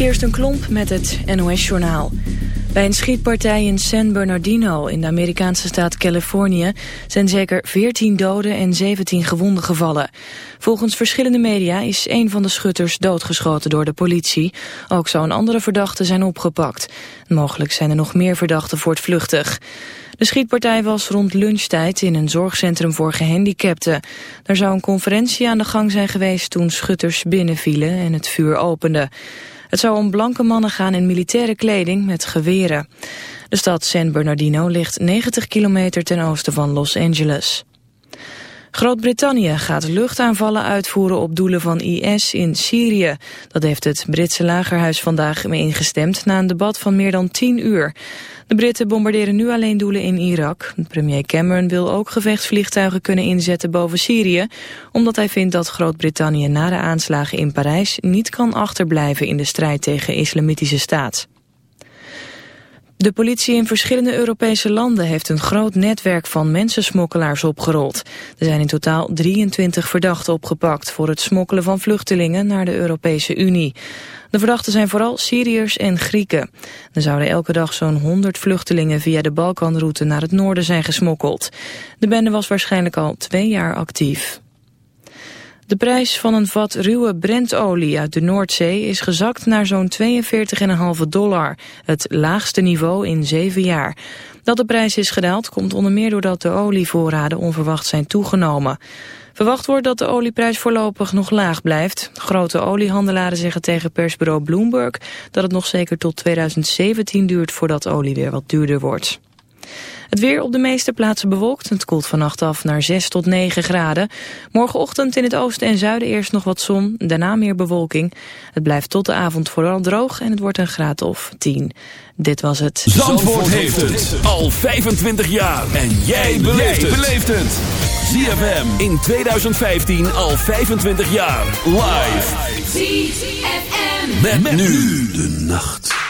Kirsten Klomp met het NOS-journaal. Bij een schietpartij in San Bernardino in de Amerikaanse staat Californië... zijn zeker 14 doden en 17 gewonden gevallen. Volgens verschillende media is een van de schutters doodgeschoten door de politie. Ook zou een andere verdachte zijn opgepakt. Mogelijk zijn er nog meer verdachten voortvluchtig. De schietpartij was rond lunchtijd in een zorgcentrum voor gehandicapten. Daar zou een conferentie aan de gang zijn geweest toen schutters binnenvielen en het vuur openden. Het zou om blanke mannen gaan in militaire kleding met geweren. De stad San Bernardino ligt 90 kilometer ten oosten van Los Angeles. Groot-Brittannië gaat luchtaanvallen uitvoeren op doelen van IS in Syrië. Dat heeft het Britse lagerhuis vandaag mee ingestemd na een debat van meer dan 10 uur. De Britten bombarderen nu alleen doelen in Irak. Premier Cameron wil ook gevechtsvliegtuigen kunnen inzetten boven Syrië... omdat hij vindt dat Groot-Brittannië na de aanslagen in Parijs... niet kan achterblijven in de strijd tegen islamitische staat. De politie in verschillende Europese landen heeft een groot netwerk van mensensmokkelaars opgerold. Er zijn in totaal 23 verdachten opgepakt voor het smokkelen van vluchtelingen naar de Europese Unie. De verdachten zijn vooral Syriërs en Grieken. Er zouden elke dag zo'n 100 vluchtelingen via de Balkanroute naar het noorden zijn gesmokkeld. De bende was waarschijnlijk al twee jaar actief. De prijs van een vat ruwe Brentolie uit de Noordzee is gezakt naar zo'n 42,5 dollar, het laagste niveau in zeven jaar. Dat de prijs is gedaald komt onder meer doordat de olievoorraden onverwacht zijn toegenomen. Verwacht wordt dat de olieprijs voorlopig nog laag blijft. Grote oliehandelaren zeggen tegen persbureau Bloomberg dat het nog zeker tot 2017 duurt voordat olie weer wat duurder wordt. Het weer op de meeste plaatsen bewolkt. Het koelt vannacht af naar 6 tot 9 graden. Morgenochtend in het oosten en zuiden eerst nog wat zon, daarna meer bewolking. Het blijft tot de avond vooral droog en het wordt een graad of 10. Dit was het. Zandvoort, heeft het al 25 jaar. En jij beleeft het. ZFM in 2015 al 25 jaar. Live. ZFM. met nu de nacht.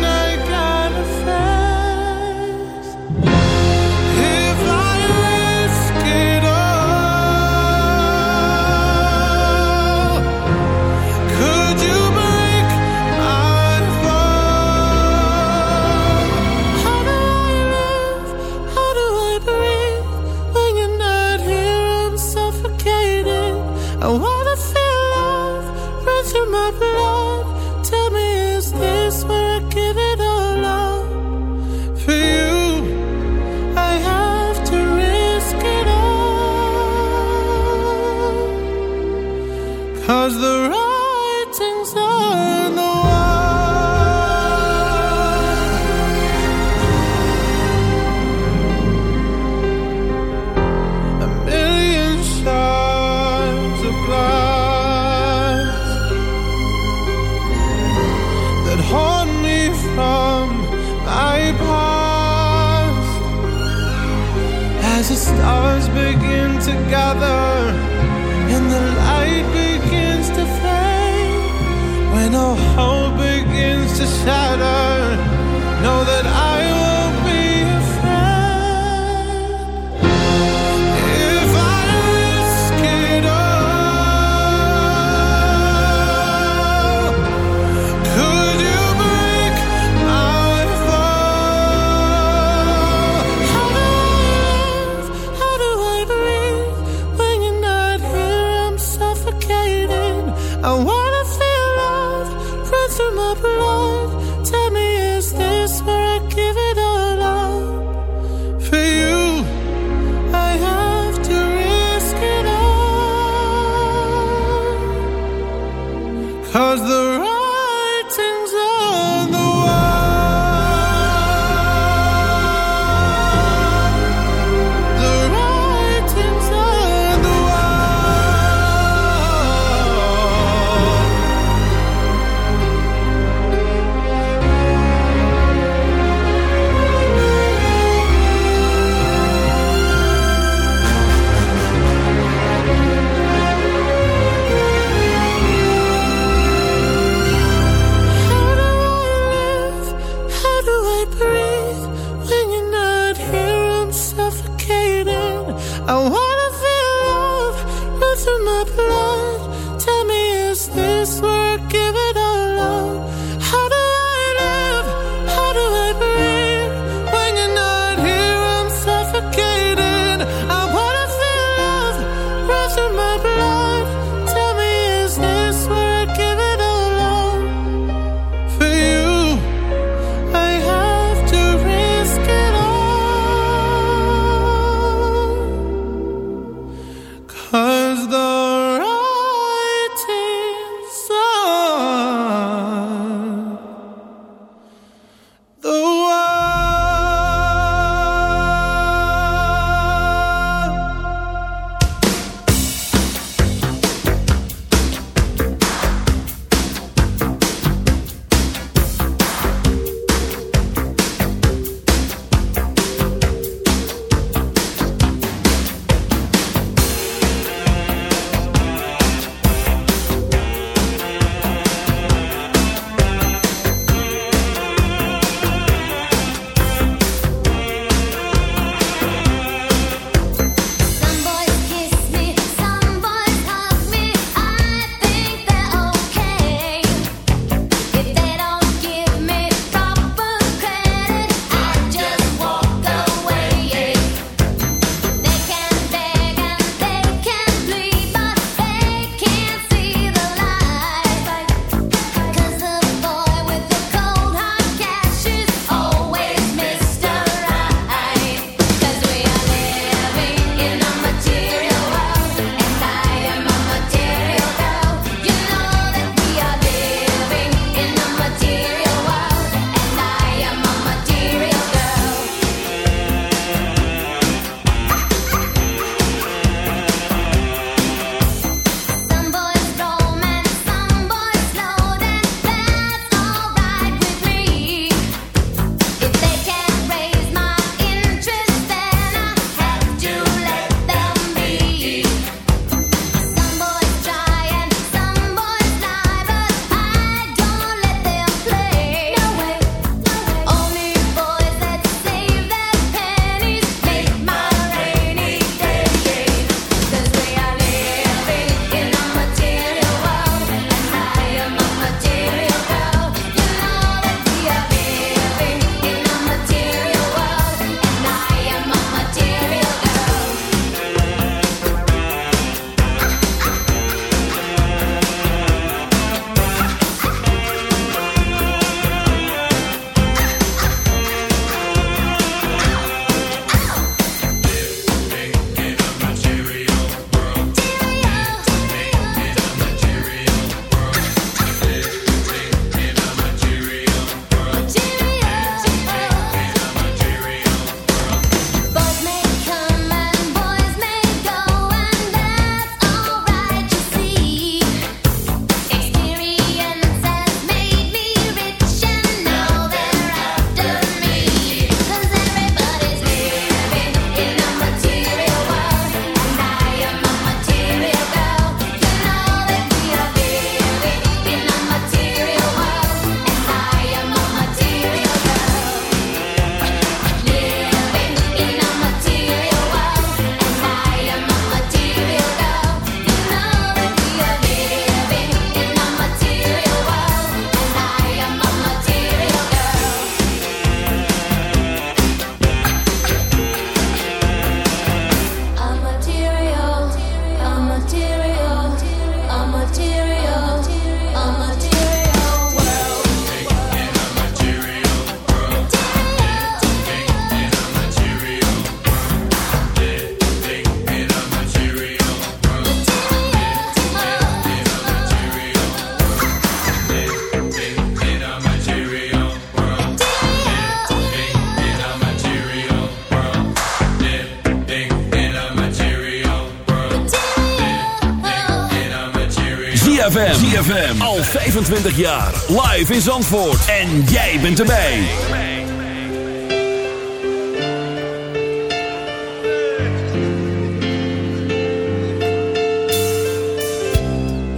25 jaar. Live in Zandvoort. En jij bent erbij.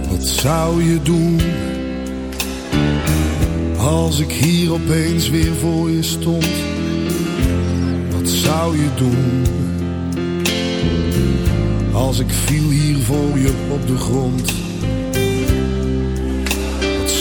Wat zou je doen? Als ik hier opeens weer voor je stond. Wat zou je doen? Als ik viel hier voor je op de grond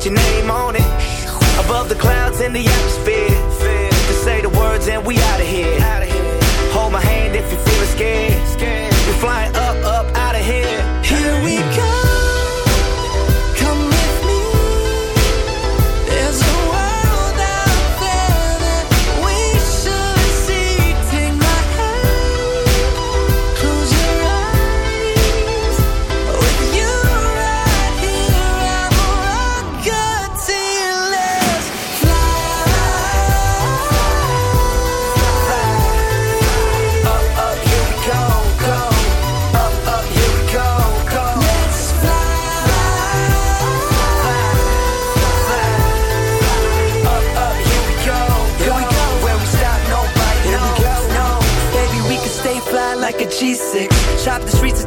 with your name on it. Above the clouds in the atmosphere. To say the words and we out of here. Hold my hand if you're feeling scared.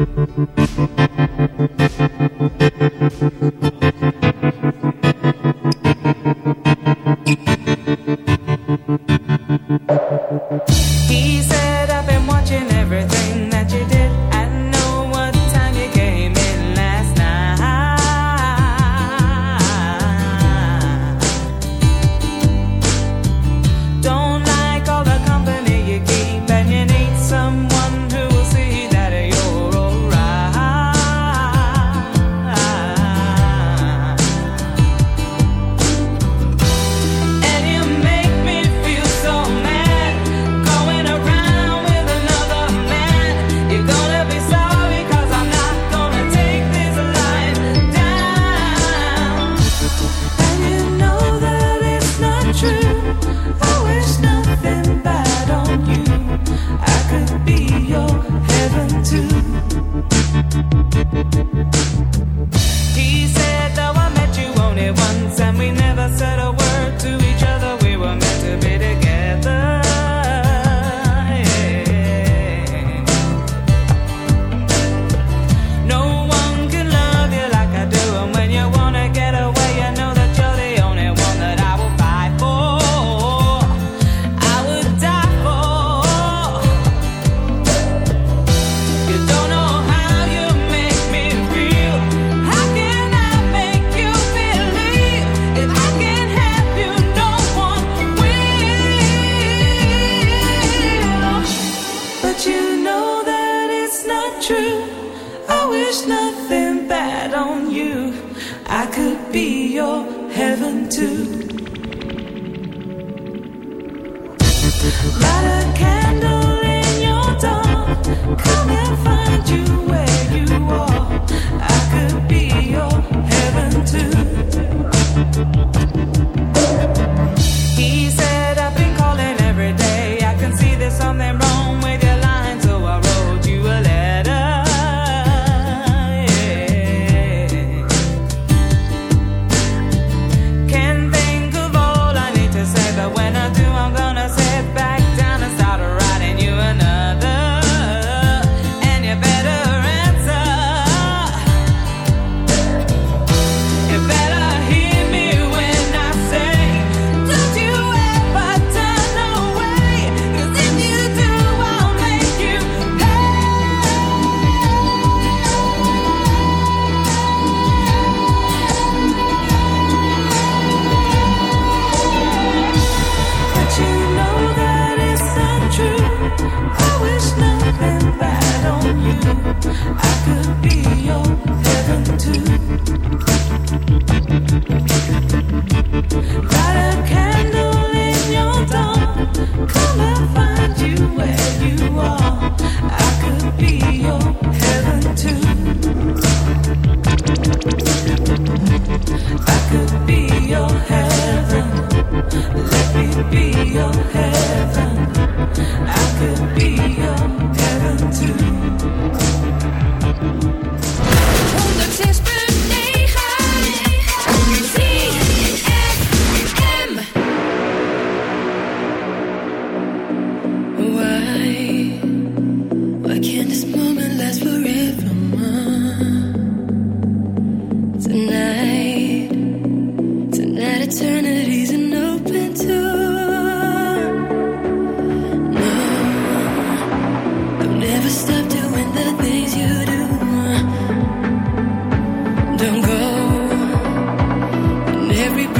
Thank you. Me